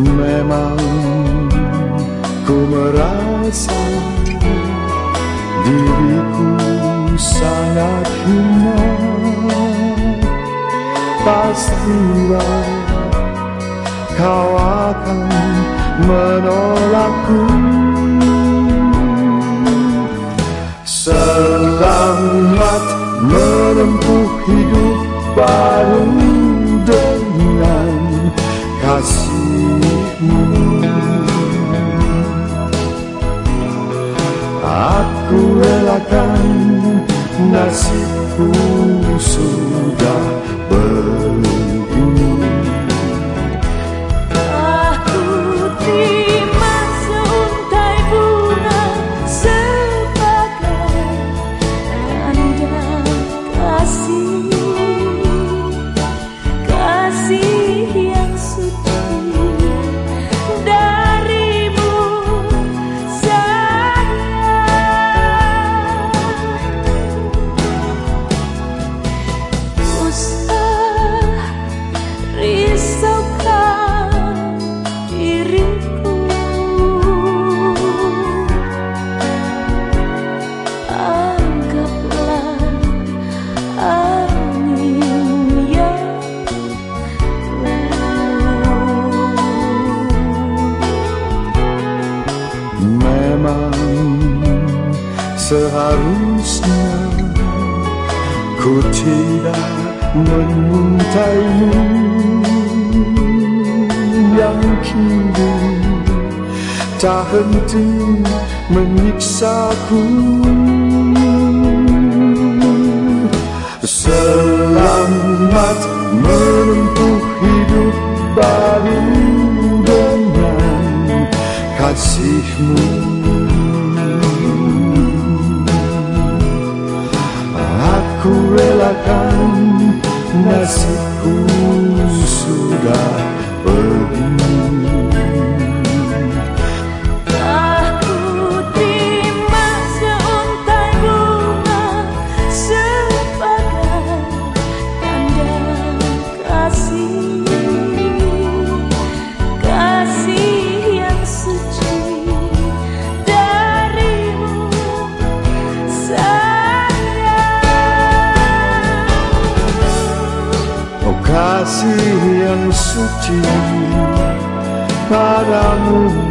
Memang ku merasa diriku sangat hina. Pastilah kau akan menolakku. Selamat menempuh hidup baru nasibku sudah Memang seharusnya ku tidak yang kini tak henti menyiksaku Aku relakan nasibku sudah begini fazia no sutil para não.